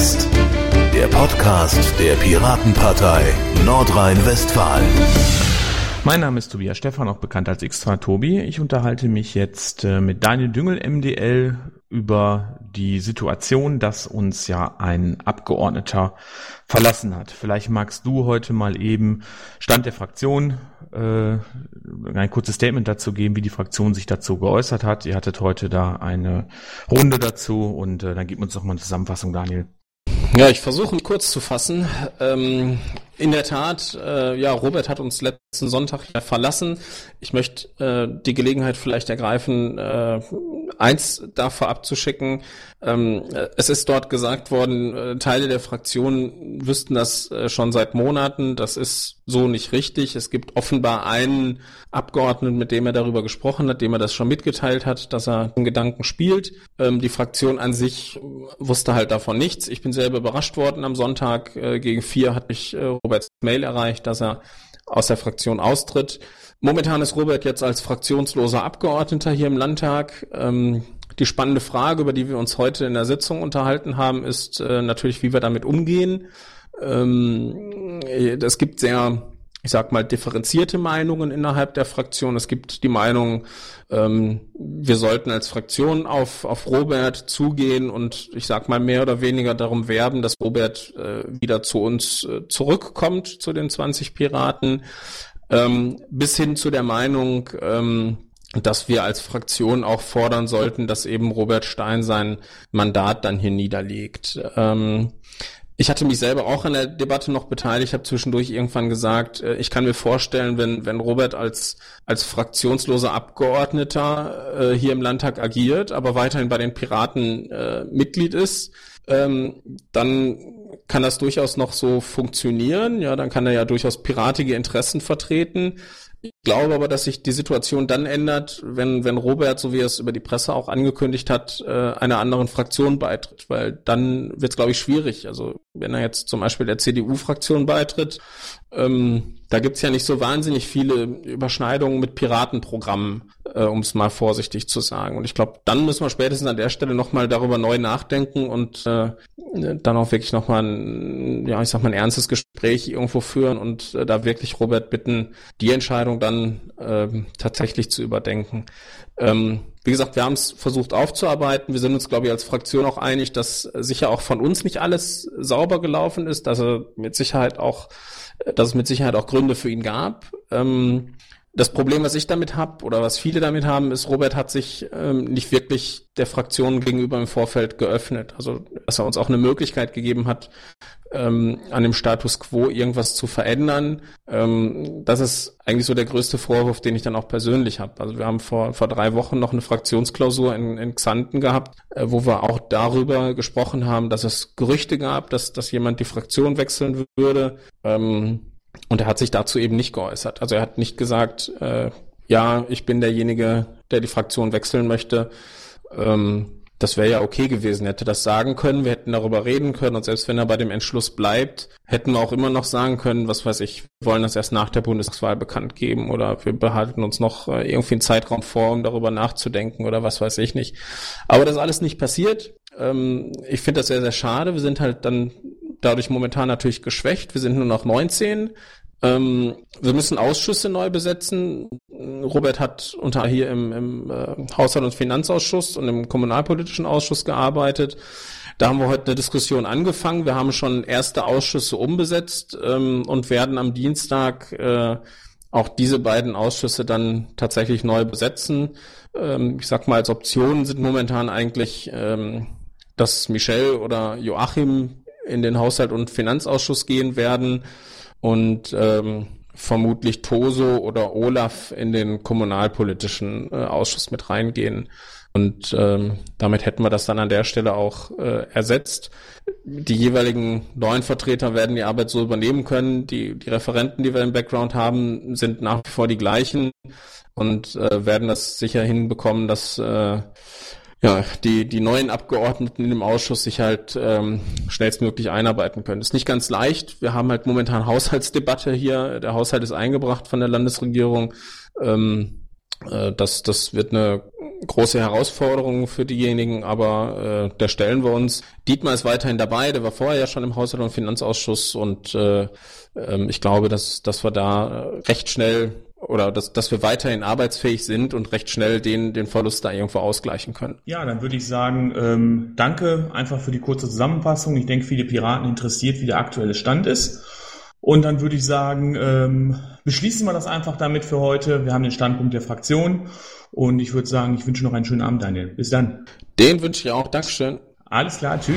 West, der Podcast der Piratenpartei Nordrhein-Westfalen. Mein Name ist Tobias Stefan, auch bekannt als X2 Tobi. Ich unterhalte mich jetzt äh, mit Daniel Düngel, MDL, über die Situation, dass uns ja ein Abgeordneter verlassen hat. Vielleicht magst du heute mal eben Stand der Fraktion äh, ein kurzes Statement dazu geben, wie die Fraktion sich dazu geäußert hat. Ihr hattet heute da eine Runde dazu und äh, dann gib uns doch mal eine Zusammenfassung, Daniel. Ja, ich versuche mich kurz zu fassen. Ähm, in der Tat, äh, ja, Robert hat uns letzten Sonntag ja verlassen. Ich möchte äh, die Gelegenheit vielleicht ergreifen, äh, eins davor abzuschicken. Ähm, es ist dort gesagt worden, äh, Teile der Fraktion wüssten das äh, schon seit Monaten. Das ist so nicht richtig. Es gibt offenbar einen Abgeordneten, mit dem er darüber gesprochen hat, dem er das schon mitgeteilt hat, dass er den Gedanken spielt. Ähm, die Fraktion an sich wusste halt davon nichts. Ich bin selber überrascht worden am Sonntag. Äh, gegen vier hat mich äh, Roberts Mail erreicht, dass er aus der Fraktion austritt. Momentan ist Robert jetzt als fraktionsloser Abgeordneter hier im Landtag. Ähm, die spannende Frage, über die wir uns heute in der Sitzung unterhalten haben, ist äh, natürlich, wie wir damit umgehen. Ähm, es gibt sehr, ich sag mal, differenzierte Meinungen innerhalb der Fraktion. Es gibt die Meinung, ähm, wir sollten als Fraktion auf, auf Robert zugehen und ich sag mal mehr oder weniger darum werben, dass Robert äh, wieder zu uns äh, zurückkommt, zu den 20 Piraten ähm, bis hin zu der Meinung, ähm, dass wir als Fraktion auch fordern sollten, dass eben Robert Stein sein Mandat dann hier niederlegt. Ähm, ich hatte mich selber auch an der Debatte noch beteiligt, habe zwischendurch irgendwann gesagt, äh, ich kann mir vorstellen, wenn, wenn Robert als, als fraktionsloser Abgeordneter äh, hier im Landtag agiert, aber weiterhin bei den Piraten äh, Mitglied ist, ähm, dann kann das durchaus noch so funktionieren. Ja, dann kann er ja durchaus piratige Interessen vertreten. Ich glaube aber, dass sich die Situation dann ändert, wenn, wenn Robert, so wie er es über die Presse auch angekündigt hat, äh, einer anderen Fraktion beitritt, weil dann wird es, glaube ich, schwierig. Also wenn er jetzt zum Beispiel der CDU-Fraktion beitritt, ähm, da gibt's ja nicht so wahnsinnig viele Überschneidungen mit Piratenprogrammen, äh, um es mal vorsichtig zu sagen. Und ich glaube, dann müssen wir spätestens an der Stelle nochmal darüber neu nachdenken und äh, dann auch wirklich nochmal ein, ja, ich sag mal, ein ernstes Gespräch irgendwo führen und äh, da wirklich Robert bitten, die Entscheidung dann äh, tatsächlich zu überdenken. Ähm, wie gesagt, wir haben es versucht aufzuarbeiten. Wir sind uns, glaube ich, als Fraktion auch einig, dass sicher auch von uns nicht alles sauber gelaufen ist, dass er mit Sicherheit auch dass es mit Sicherheit auch Gründe für ihn gab. Ähm, das Problem, was ich damit habe oder was viele damit haben, ist, Robert hat sich ähm, nicht wirklich der Fraktion gegenüber im Vorfeld geöffnet. Also, dass er uns auch eine Möglichkeit gegeben hat, ähm, an dem Status quo irgendwas zu verändern. Ähm, das ist eigentlich so der größte Vorwurf, den ich dann auch persönlich habe. Also wir haben vor, vor drei Wochen noch eine Fraktionsklausur in, in Xanten gehabt, äh, wo wir auch darüber gesprochen haben, dass es Gerüchte gab, dass, dass jemand die Fraktion wechseln würde. Ähm, und er hat sich dazu eben nicht geäußert. Also er hat nicht gesagt, äh, ja, ich bin derjenige, der die Fraktion wechseln möchte. Ähm, das wäre ja okay gewesen, er hätte das sagen können, wir hätten darüber reden können und selbst wenn er bei dem Entschluss bleibt, hätten wir auch immer noch sagen können, was weiß ich, wir wollen das erst nach der Bundestagswahl bekannt geben oder wir behalten uns noch äh, irgendwie einen Zeitraum vor, um darüber nachzudenken oder was weiß ich nicht. Aber das ist alles nicht passiert. Ähm, ich finde das sehr, sehr schade. Wir sind halt dann dadurch momentan natürlich geschwächt. Wir sind nur noch 19. Ähm, wir müssen Ausschüsse neu besetzen. Robert hat unter hier im, im äh, Haushalt- und Finanzausschuss und im Kommunalpolitischen Ausschuss gearbeitet. Da haben wir heute eine Diskussion angefangen. Wir haben schon erste Ausschüsse umbesetzt ähm, und werden am Dienstag äh, auch diese beiden Ausschüsse dann tatsächlich neu besetzen. Ähm, ich sag mal, als Optionen sind momentan eigentlich, ähm, dass Michel oder Joachim in den Haushalt- und Finanzausschuss gehen werden und ähm, vermutlich Toso oder Olaf in den kommunalpolitischen äh, Ausschuss mit reingehen. Und ähm, damit hätten wir das dann an der Stelle auch äh, ersetzt. Die jeweiligen neuen Vertreter werden die Arbeit so übernehmen können. Die, die Referenten, die wir im Background haben, sind nach wie vor die gleichen und äh, werden das sicher hinbekommen, dass äh, ja, die, die neuen Abgeordneten in dem Ausschuss sich halt ähm, schnellstmöglich einarbeiten können. Ist nicht ganz leicht. Wir haben halt momentan Haushaltsdebatte hier. Der Haushalt ist eingebracht von der Landesregierung. Ähm, äh, das, das wird eine große Herausforderung für diejenigen, aber äh, da stellen wir uns. Dietmar ist weiterhin dabei, der war vorher ja schon im Haushalt- und Finanzausschuss und äh, äh, ich glaube, dass, dass wir da recht schnell oder dass, dass wir weiterhin arbeitsfähig sind und recht schnell den, den Verlust da irgendwo ausgleichen können. Ja, dann würde ich sagen, ähm, danke einfach für die kurze Zusammenfassung. Ich denke, viele Piraten interessiert, wie der aktuelle Stand ist. Und dann würde ich sagen, ähm, beschließen wir das einfach damit für heute. Wir haben den Standpunkt der Fraktion. Und ich würde sagen, ich wünsche noch einen schönen Abend, Daniel. Bis dann. Den wünsche ich auch. Dankeschön. Alles klar, tschüss.